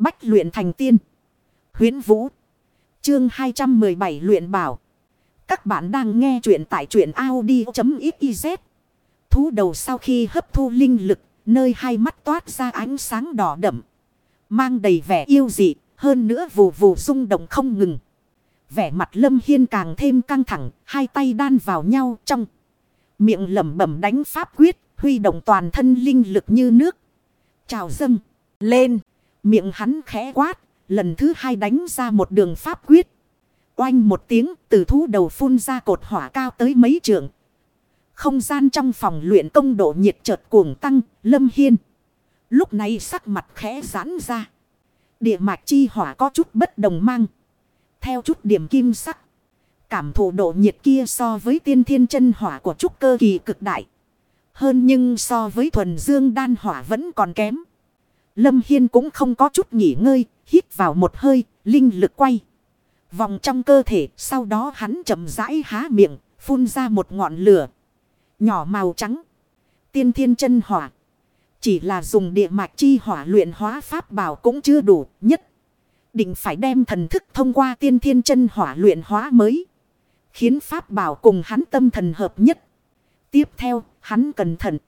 Bách luyện thành tiên. Huyến Vũ. Chương 217 luyện bảo. Các bạn đang nghe truyện tại truyện Audi.xyz. Thú đầu sau khi hấp thu linh lực, nơi hai mắt toát ra ánh sáng đỏ đậm. Mang đầy vẻ yêu dị, hơn nữa vù vù rung động không ngừng. Vẻ mặt lâm hiên càng thêm căng thẳng, hai tay đan vào nhau trong. Miệng lẩm bẩm đánh pháp quyết, huy động toàn thân linh lực như nước. Trào dâng, lên, miệng hắn khẽ quát, lần thứ hai đánh ra một đường pháp quyết. Oanh một tiếng từ thú đầu phun ra cột hỏa cao tới mấy trượng. Không gian trong phòng luyện công độ nhiệt chợt cuồng tăng, lâm hiên. Lúc này sắc mặt khẽ giãn ra. Địa mạch chi hỏa có chút bất đồng mang. Theo chút điểm kim sắc. Cảm thụ độ nhiệt kia so với tiên thiên chân hỏa của trúc cơ kỳ cực đại. Hơn nhưng so với thuần dương đan hỏa vẫn còn kém. Lâm Hiên cũng không có chút nghỉ ngơi, hít vào một hơi, linh lực quay. Vòng trong cơ thể, sau đó hắn chậm rãi há miệng, phun ra một ngọn lửa. Nhỏ màu trắng. Tiên thiên chân hỏa. Chỉ là dùng địa mạch chi hỏa luyện hóa pháp bảo cũng chưa đủ nhất. Định phải đem thần thức thông qua tiên thiên chân hỏa luyện hóa mới. Khiến pháp bảo cùng hắn tâm thần hợp nhất. Tiếp theo, hắn cẩn thận.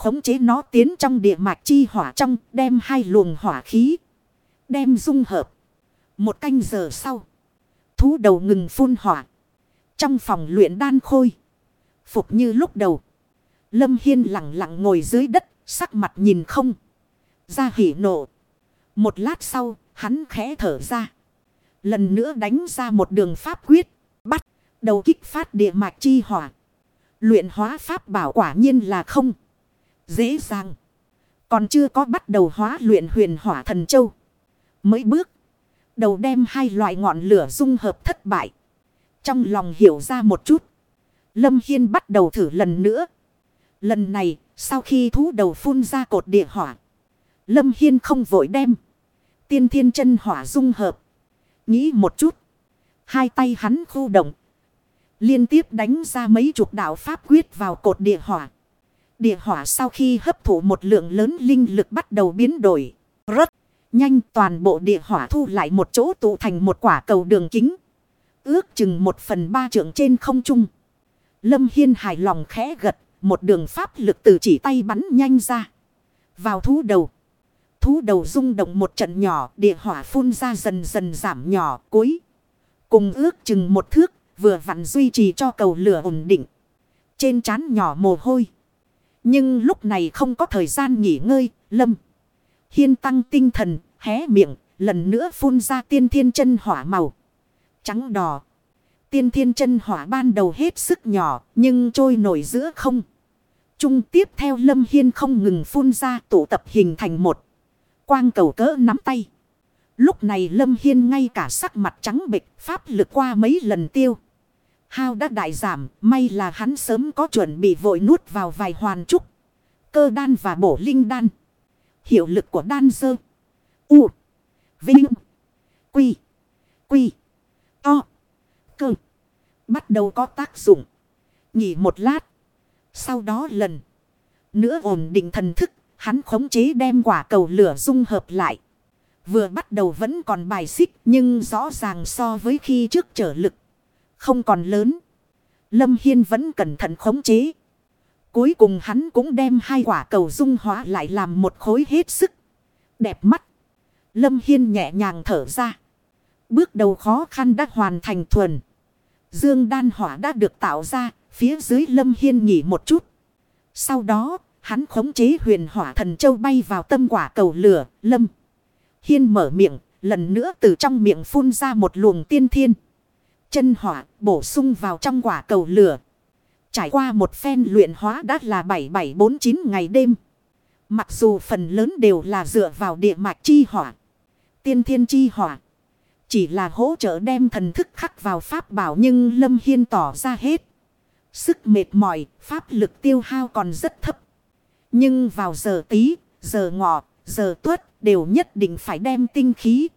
Khống chế nó tiến trong địa mạch chi hỏa trong, đem hai luồng hỏa khí. Đem dung hợp. Một canh giờ sau. Thú đầu ngừng phun hỏa. Trong phòng luyện đan khôi. Phục như lúc đầu. Lâm Hiên lặng lặng ngồi dưới đất, sắc mặt nhìn không. Ra hỉ nộ. Một lát sau, hắn khẽ thở ra. Lần nữa đánh ra một đường pháp quyết. Bắt, đầu kích phát địa mạch chi hỏa. Luyện hóa pháp bảo quả nhiên là không. Dễ dàng. Còn chưa có bắt đầu hóa luyện huyền hỏa thần châu. Mới bước. Đầu đem hai loại ngọn lửa dung hợp thất bại. Trong lòng hiểu ra một chút. Lâm Hiên bắt đầu thử lần nữa. Lần này, sau khi thú đầu phun ra cột địa hỏa. Lâm Hiên không vội đem. Tiên thiên chân hỏa dung hợp. Nghĩ một chút. Hai tay hắn khu động. Liên tiếp đánh ra mấy chục đạo pháp quyết vào cột địa hỏa. Địa hỏa sau khi hấp thụ một lượng lớn linh lực bắt đầu biến đổi. Rất nhanh toàn bộ địa hỏa thu lại một chỗ tụ thành một quả cầu đường kính. Ước chừng một phần ba trượng trên không trung. Lâm Hiên hài lòng khẽ gật. Một đường pháp lực từ chỉ tay bắn nhanh ra. Vào thú đầu. Thú đầu rung động một trận nhỏ. Địa hỏa phun ra dần dần giảm nhỏ, cuối. Cùng ước chừng một thước. Vừa vặn duy trì cho cầu lửa ổn định. Trên trán nhỏ mồ hôi. Nhưng lúc này không có thời gian nghỉ ngơi. Lâm. Hiên tăng tinh thần. Hé miệng. Lần nữa phun ra tiên thiên chân hỏa màu. Trắng đỏ. Tiên thiên chân hỏa ban đầu hết sức nhỏ. Nhưng trôi nổi giữa không. Trung tiếp theo Lâm Hiên không ngừng phun ra tụ tập hình thành một. Quang cầu cỡ nắm tay. Lúc này Lâm Hiên ngay cả sắc mặt trắng bịch pháp lực qua mấy lần tiêu. Hao đã đại giảm, may là hắn sớm có chuẩn bị vội nuốt vào vài hoàn trúc. Cơ đan và bổ linh đan. Hiệu lực của đan dơ. U. Vinh. Quy. Quy. To. Cơ. Bắt đầu có tác dụng. Nghỉ một lát. Sau đó lần. Nữa ổn định thần thức. Hắn khống chế đem quả cầu lửa dung hợp lại. Vừa bắt đầu vẫn còn bài xích. Nhưng rõ ràng so với khi trước trở lực. Không còn lớn. Lâm Hiên vẫn cẩn thận khống chế. Cuối cùng hắn cũng đem hai quả cầu dung hóa lại làm một khối hết sức. Đẹp mắt. Lâm Hiên nhẹ nhàng thở ra. Bước đầu khó khăn đã hoàn thành thuần. Dương đan hỏa đã được tạo ra. Phía dưới Lâm Hiên nghỉ một chút. Sau đó, hắn khống chế huyền hỏa thần châu bay vào tâm quả cầu lửa. Lâm Hiên mở miệng, lần nữa từ trong miệng phun ra một luồng tiên thiên. Chân hỏa bổ sung vào trong quả cầu lửa. Trải qua một phen luyện hóa đã là 7749 ngày đêm. Mặc dù phần lớn đều là dựa vào địa mạch chi hỏa. Tiên thiên chi hỏa. Chỉ là hỗ trợ đem thần thức khắc vào pháp bảo nhưng Lâm Hiên tỏ ra hết. Sức mệt mỏi, pháp lực tiêu hao còn rất thấp. Nhưng vào giờ tí, giờ ngọ, giờ tuất đều nhất định phải đem tinh khí.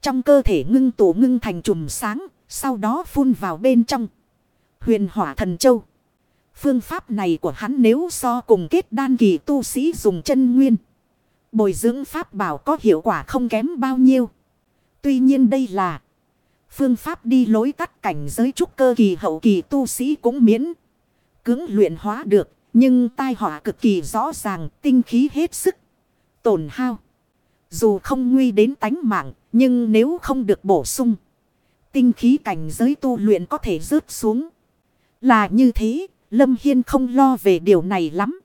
Trong cơ thể ngưng tụ ngưng thành chùm sáng, sau đó phun vào bên trong. Huyền hỏa thần châu. Phương pháp này của hắn nếu so cùng kết đan kỳ tu sĩ dùng chân nguyên. Bồi dưỡng pháp bảo có hiệu quả không kém bao nhiêu. Tuy nhiên đây là phương pháp đi lối tắt cảnh giới trúc cơ kỳ hậu kỳ tu sĩ cũng miễn. cứng luyện hóa được. Nhưng tai họa cực kỳ rõ ràng, tinh khí hết sức. Tổn hao. Dù không nguy đến tánh mạng. Nhưng nếu không được bổ sung. Tinh khí cảnh giới tu luyện có thể rớt xuống. Là như thế. Lâm Hiên không lo về điều này lắm.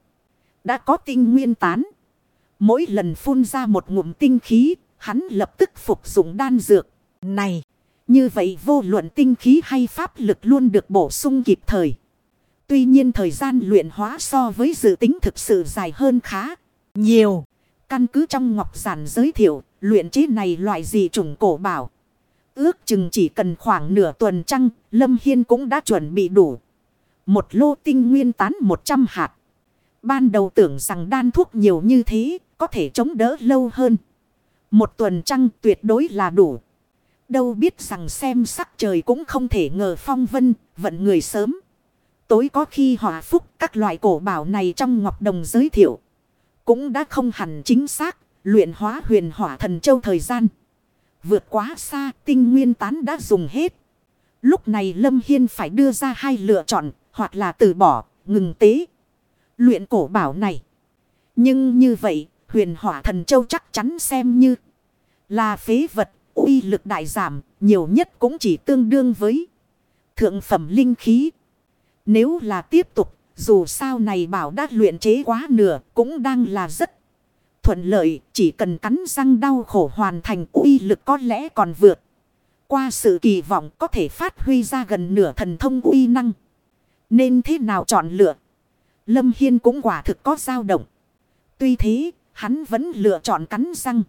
Đã có tinh nguyên tán. Mỗi lần phun ra một ngụm tinh khí. Hắn lập tức phục dụng đan dược. Này. Như vậy vô luận tinh khí hay pháp lực luôn được bổ sung kịp thời. Tuy nhiên thời gian luyện hóa so với dự tính thực sự dài hơn khá nhiều. Căn cứ trong ngọc giản giới thiệu, luyện chế này loại gì trùng cổ bảo. Ước chừng chỉ cần khoảng nửa tuần trăng, Lâm Hiên cũng đã chuẩn bị đủ. Một lô tinh nguyên tán 100 hạt. Ban đầu tưởng rằng đan thuốc nhiều như thế, có thể chống đỡ lâu hơn. Một tuần trăng tuyệt đối là đủ. Đâu biết rằng xem sắc trời cũng không thể ngờ phong vân, vận người sớm. Tối có khi hòa phúc các loại cổ bảo này trong ngọc đồng giới thiệu. Cũng đã không hẳn chính xác, luyện hóa huyền hỏa thần châu thời gian. Vượt quá xa, tinh nguyên tán đã dùng hết. Lúc này Lâm Hiên phải đưa ra hai lựa chọn, hoặc là từ bỏ, ngừng tế. Luyện cổ bảo này. Nhưng như vậy, huyền hỏa thần châu chắc chắn xem như là phế vật, uy lực đại giảm, nhiều nhất cũng chỉ tương đương với thượng phẩm linh khí. Nếu là tiếp tục, dù sao này bảo đã luyện chế quá nửa cũng đang là rất thuận lợi. Chỉ cần cắn răng đau khổ hoàn thành uy lực có lẽ còn vượt. Qua sự kỳ vọng có thể phát huy ra gần nửa thần thông uy năng. Nên thế nào chọn lựa? Lâm Hiên cũng quả thực có dao động. Tuy thế, hắn vẫn lựa chọn cắn răng.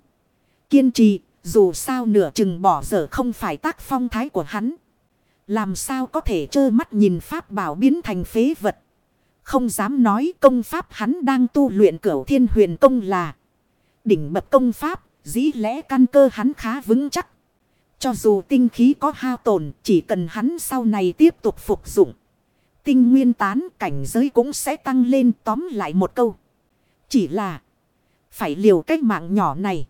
Kiên trì, dù sao nửa chừng bỏ dở không phải tác phong thái của hắn. Làm sao có thể trơ mắt nhìn pháp bảo biến thành phế vật. Không dám nói công pháp hắn đang tu luyện cửu thiên huyền công là. Đỉnh bậc công pháp, dĩ lẽ căn cơ hắn khá vững chắc. Cho dù tinh khí có hao tổn, chỉ cần hắn sau này tiếp tục phục dụng. Tinh nguyên tán cảnh giới cũng sẽ tăng lên tóm lại một câu. Chỉ là phải liều cách mạng nhỏ này.